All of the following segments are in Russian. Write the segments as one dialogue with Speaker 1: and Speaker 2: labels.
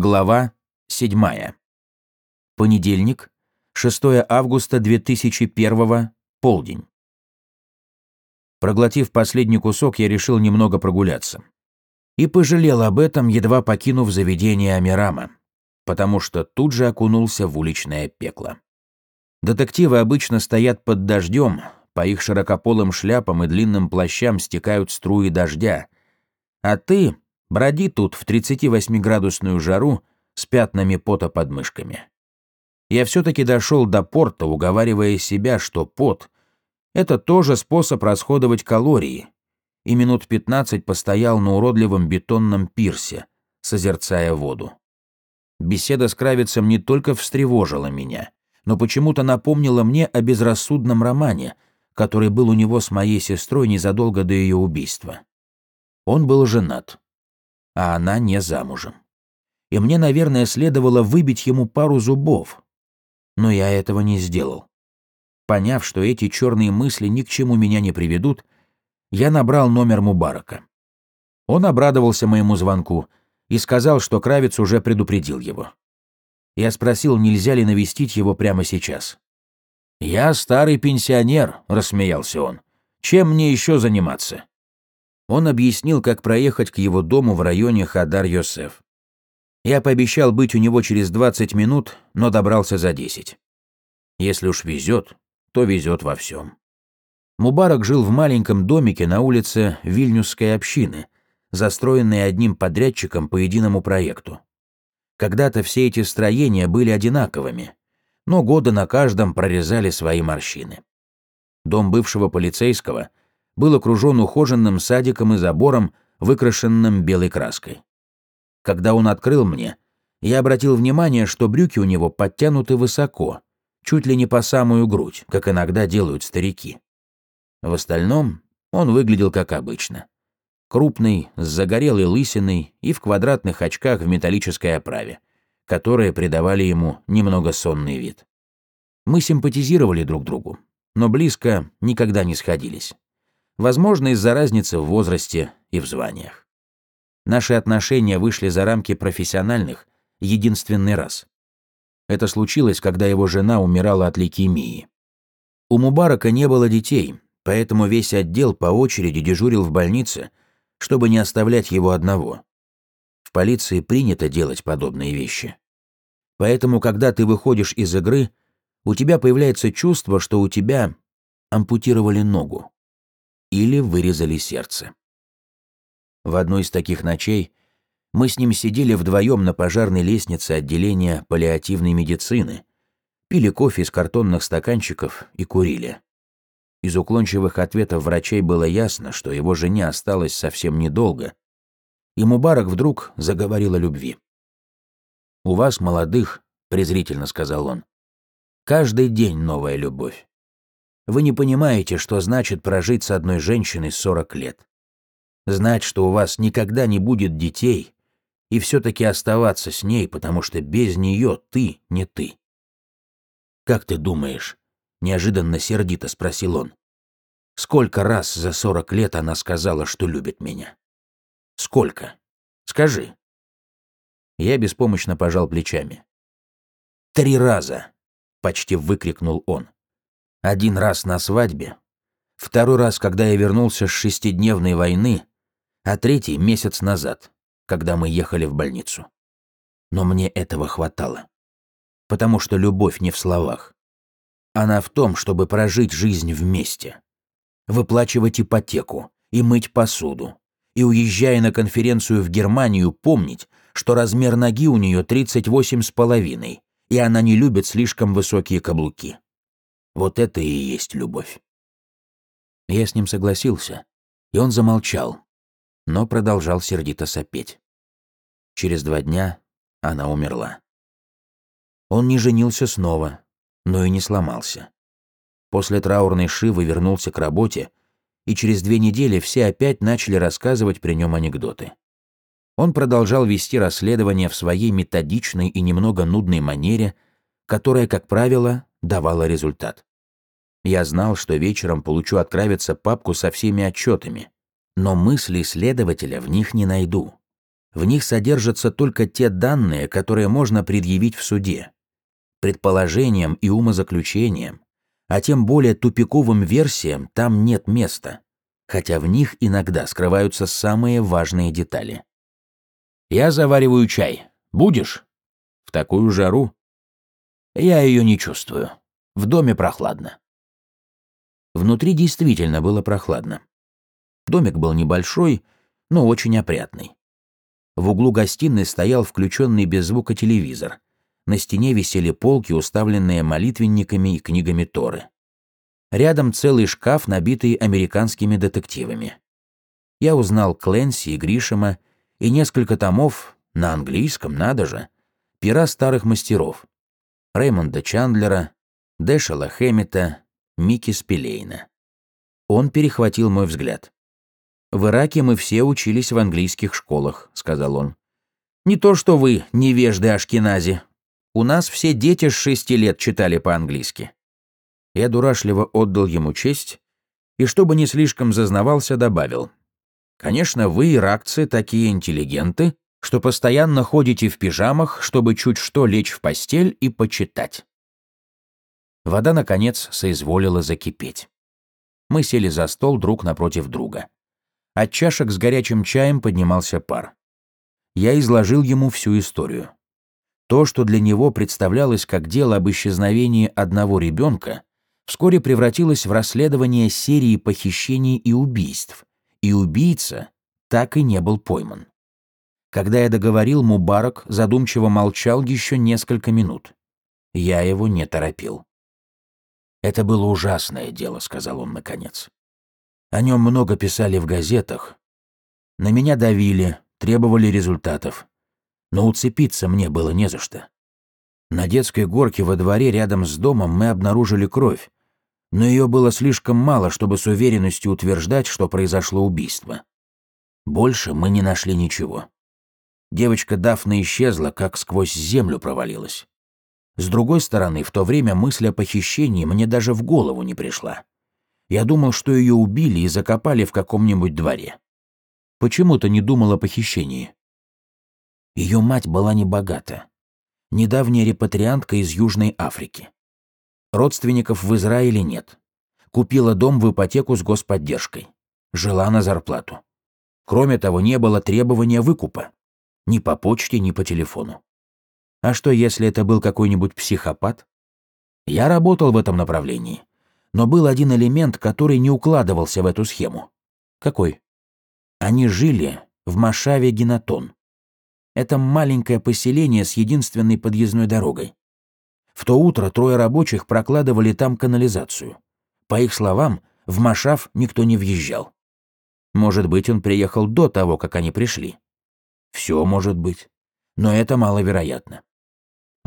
Speaker 1: Глава 7. Понедельник, 6 августа 2001, полдень. Проглотив последний кусок, я решил немного прогуляться. И пожалел об этом, едва покинув заведение Амирама, потому что тут же окунулся в уличное пекло. Детективы обычно стоят под дождем, по их широкополым шляпам и длинным плащам стекают струи дождя, а ты броди тут в 38-градусную жару с пятнами пота под мышками. Я все-таки дошел до порта, уговаривая себя, что пот — это тоже способ расходовать калории, и минут 15 постоял на уродливом бетонном пирсе, созерцая воду. Беседа с Кравицем не только встревожила меня, но почему-то напомнила мне о безрассудном романе, который был у него с моей сестрой незадолго до ее убийства. Он был женат, а она не замужем. И мне, наверное, следовало выбить ему пару зубов. Но я этого не сделал. Поняв, что эти черные мысли ни к чему меня не приведут, я набрал номер Мубарака. Он обрадовался моему звонку и сказал, что Кравец уже предупредил его. Я спросил, нельзя ли навестить его прямо сейчас. «Я старый пенсионер», — рассмеялся он. «Чем мне еще заниматься?» Он объяснил, как проехать к его дому в районе Хадар-Йосеф. Я пообещал быть у него через 20 минут, но добрался за 10. Если уж везет, то везет во всем. Мубарак жил в маленьком домике на улице Вильнюсской общины, застроенной одним подрядчиком по единому проекту. Когда-то все эти строения были одинаковыми, но годы на каждом прорезали свои морщины. Дом бывшего полицейского был окружен ухоженным садиком и забором, выкрашенным белой краской. Когда он открыл мне, я обратил внимание, что брюки у него подтянуты высоко, чуть ли не по самую грудь, как иногда делают старики. В остальном он выглядел как обычно крупный, с загорелой лысиной и в квадратных очках в металлической оправе, которые придавали ему немного сонный вид. Мы симпатизировали друг другу, но близко никогда не сходились. Возможно, из-за разницы в возрасте и в званиях. Наши отношения вышли за рамки профессиональных единственный раз. Это случилось, когда его жена умирала от лейкемии. У Мубарака не было детей, поэтому весь отдел по очереди дежурил в больнице чтобы не оставлять его одного. В полиции принято делать подобные вещи. Поэтому, когда ты выходишь из игры, у тебя появляется чувство, что у тебя ампутировали ногу или вырезали сердце. В одну из таких ночей мы с ним сидели вдвоем на пожарной лестнице отделения паллиативной медицины, пили кофе из картонных стаканчиков и курили. Из уклончивых ответов врачей было ясно, что его жене осталось совсем недолго, и Мубарак вдруг заговорил о любви. «У вас, молодых», — презрительно сказал он, — «каждый день новая любовь. Вы не понимаете, что значит прожить с одной женщиной 40 лет. Знать, что у вас никогда не будет детей, и все-таки оставаться с ней, потому что без нее ты не ты. Как ты думаешь, Неожиданно сердито спросил он. Сколько раз за сорок лет она сказала, что любит меня? Сколько? Скажи. Я беспомощно пожал плечами. Три раза, почти выкрикнул он. Один раз на свадьбе, второй раз, когда я вернулся с шестидневной войны, а третий месяц назад, когда мы ехали в больницу. Но мне этого хватало. Потому что любовь не в словах. Она в том, чтобы прожить жизнь вместе. Выплачивать ипотеку и мыть посуду. И уезжая на конференцию в Германию, помнить, что размер ноги у нее 38 с половиной, и она не любит слишком высокие каблуки. Вот это и есть любовь. Я с ним согласился, и он замолчал, но продолжал сердито сопеть. Через два дня она умерла. Он не женился снова, но и не сломался. После траурной Шивы вернулся к работе, и через две недели все опять начали рассказывать при нем анекдоты. Он продолжал вести расследование в своей методичной и немного нудной манере, которая, как правило, давала результат. Я знал, что вечером получу отправиться папку со всеми отчетами, но мысли следователя в них не найду. В них содержатся только те данные, которые можно предъявить в суде. Предположениям и умозаключениям, а тем более тупиковым версиям там нет места, хотя в них иногда скрываются самые важные детали. «Я завариваю чай. Будешь?» «В такую жару?» «Я ее не чувствую. В доме прохладно». Внутри действительно было прохладно. Домик был небольшой, но очень опрятный. В углу гостиной стоял включенный без звука телевизор. На стене висели полки, уставленные молитвенниками и книгами Торы. Рядом целый шкаф, набитый американскими детективами. Я узнал Кленси и Гришема и несколько томов, на английском, надо же, пера старых мастеров. Рэймонда Чандлера, Дэшела Хэммета, Микки Спилейна. Он перехватил мой взгляд. «В Ираке мы все учились в английских школах», — сказал он. «Не то что вы, невежды Ашкенази. У нас все дети с шести лет читали по-английски». Я дурашливо отдал ему честь и, чтобы не слишком зазнавался, добавил. «Конечно, вы, иракцы, такие интеллигенты, что постоянно ходите в пижамах, чтобы чуть что лечь в постель и почитать». Вода, наконец, соизволила закипеть. Мы сели за стол друг напротив друга. От чашек с горячим чаем поднимался пар. Я изложил ему всю историю. То, что для него представлялось как дело об исчезновении одного ребенка, вскоре превратилось в расследование серии похищений и убийств, и убийца так и не был пойман. Когда я договорил, Мубарак задумчиво молчал еще несколько минут. Я его не торопил. «Это было ужасное дело», — сказал он наконец. «О нем много писали в газетах. На меня давили, требовали результатов. Но уцепиться мне было не за что. На детской горке во дворе рядом с домом мы обнаружили кровь, но ее было слишком мало, чтобы с уверенностью утверждать, что произошло убийство. Больше мы не нашли ничего. Девочка Дафна исчезла, как сквозь землю провалилась. С другой стороны, в то время мысль о похищении мне даже в голову не пришла. Я думал, что ее убили и закопали в каком-нибудь дворе. Почему-то не думал о похищении. Ее мать была небогата. Недавняя репатриантка из Южной Африки. Родственников в Израиле нет. Купила дом в ипотеку с господдержкой. Жила на зарплату. Кроме того, не было требования выкупа. Ни по почте, ни по телефону. А что, если это был какой-нибудь психопат? Я работал в этом направлении. Но был один элемент, который не укладывался в эту схему. Какой? Они жили в Машаве Генатон. Это маленькое поселение с единственной подъездной дорогой. В то утро трое рабочих прокладывали там канализацию. По их словам, в Машав никто не въезжал. Может быть, он приехал до того, как они пришли. Все может быть. Но это маловероятно.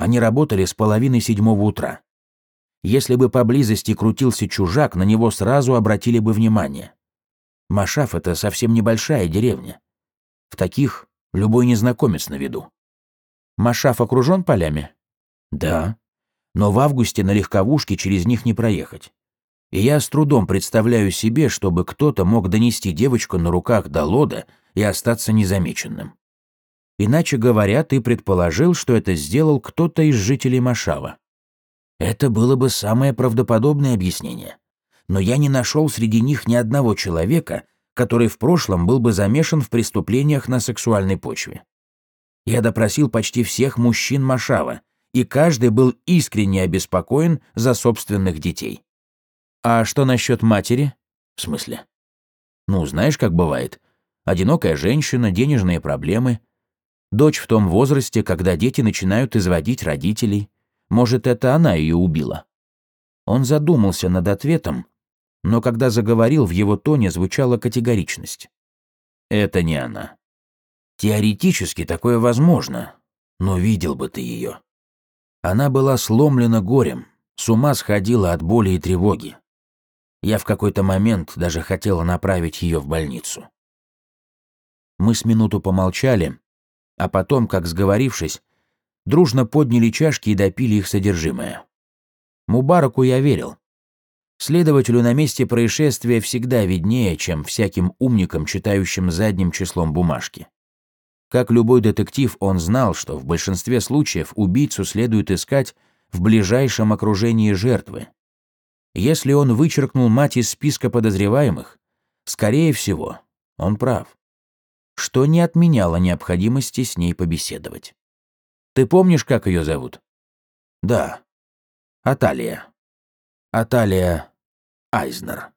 Speaker 1: Они работали с половины седьмого утра. Если бы поблизости крутился чужак, на него сразу обратили бы внимание. Машав — это совсем небольшая деревня. В таких любой незнакомец на виду. Машав окружен полями? Да. Но в августе на легковушке через них не проехать. И я с трудом представляю себе, чтобы кто-то мог донести девочку на руках до лода и остаться незамеченным. Иначе говоря, ты предположил, что это сделал кто-то из жителей Машава. Это было бы самое правдоподобное объяснение. Но я не нашел среди них ни одного человека, который в прошлом был бы замешан в преступлениях на сексуальной почве. Я допросил почти всех мужчин Машава, и каждый был искренне обеспокоен за собственных детей. А что насчет матери? В смысле? Ну, знаешь, как бывает. Одинокая женщина, денежные проблемы — Дочь в том возрасте, когда дети начинают изводить родителей. Может, это она ее убила. Он задумался над ответом, но когда заговорил, в его тоне звучала категоричность. Это не она. Теоретически такое возможно, но видел бы ты ее. Она была сломлена горем, с ума сходила от боли и тревоги. Я в какой-то момент даже хотела направить ее в больницу. Мы с минуту помолчали, а потом, как сговорившись, дружно подняли чашки и допили их содержимое. Мубараку я верил. Следователю на месте происшествия всегда виднее, чем всяким умникам, читающим задним числом бумажки. Как любой детектив, он знал, что в большинстве случаев убийцу следует искать в ближайшем окружении жертвы. Если он вычеркнул мать из списка подозреваемых, скорее всего, он прав. Что не отменяло необходимости с ней побеседовать. Ты помнишь, как ее зовут? Да. Аталия. Аталия Айзнер.